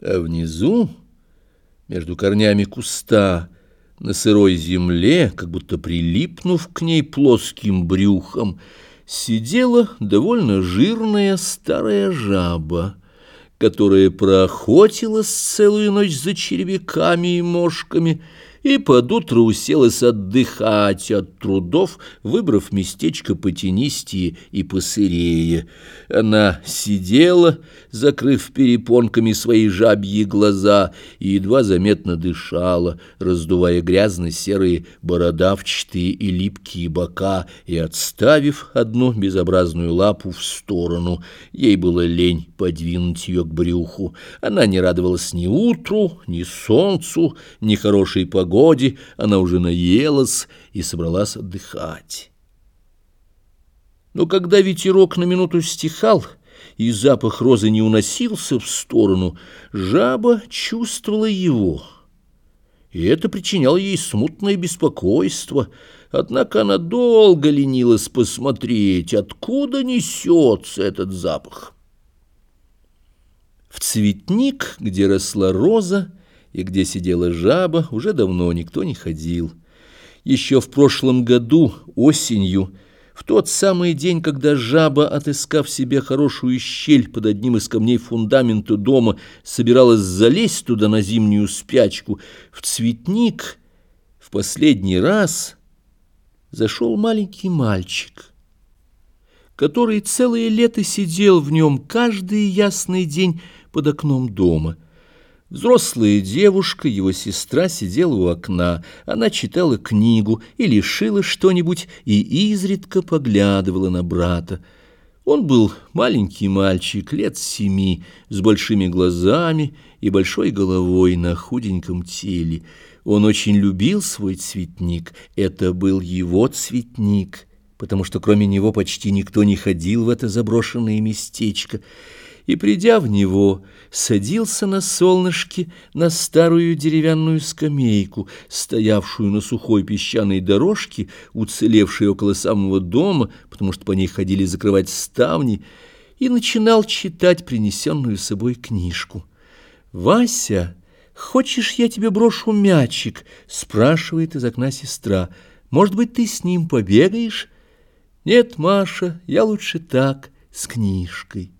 А внизу, между корнями куста, на сырой земле, как будто прилипнув к ней плоским брюхом, сидела довольно жирная старая жаба, которая проохотилась целую ночь за червяками и мошками и под утро уселась отдыхать от трудов, выбрав местечко потенистее и посырее. Она сидела, закрыв перепонками свои жабьи глаза, и едва заметно дышала, раздувая грязно-серые бородавчатые и липкие бока и отставив одну безобразную лапу в сторону. Ей было лень подвинуть ее к брюху. Она не радовалась ни утру, ни солнцу, ни хорошей погоде, погоде она уже наелась и собралась отдыхать. Но когда ветерок на минуту стихал, и запах розы не уносился в сторону, жаба чувствовала его. И это причиняло ей смутное беспокойство, однако она долго ленилась посмотреть, откуда несется этот запах. В цветник, где росла роза, и где сидела жаба, уже давно никто не ходил. Еще в прошлом году, осенью, в тот самый день, когда жаба, отыскав себе хорошую щель под одним из камней фундамента дома, собиралась залезть туда на зимнюю спячку, в цветник в последний раз зашел маленький мальчик, который целое лето сидел в нем каждый ясный день под окном дома — Взрослая девушка, его сестра, сидела у окна. Она читала книгу или шила что-нибудь и изредка поглядывала на брата. Он был маленький мальчик, лет семи, с большими глазами и большой головой на худеньком теле. Он очень любил свой цветник. Это был его цветник, потому что кроме него почти никто не ходил в это заброшенное местечко и, придя в него, садился на солнышке на старую деревянную скамейку, стоявшую на сухой песчаной дорожке, уцелевшей около самого дома, потому что по ней ходили закрывать ставни, и начинал читать принесенную с собой книжку. «Вася, хочешь, я тебе брошу мячик?» — спрашивает из окна сестра. «Может быть, ты с ним побегаешь?» «Нет, Маша, я лучше так, с книжкой».